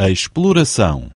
a exploração.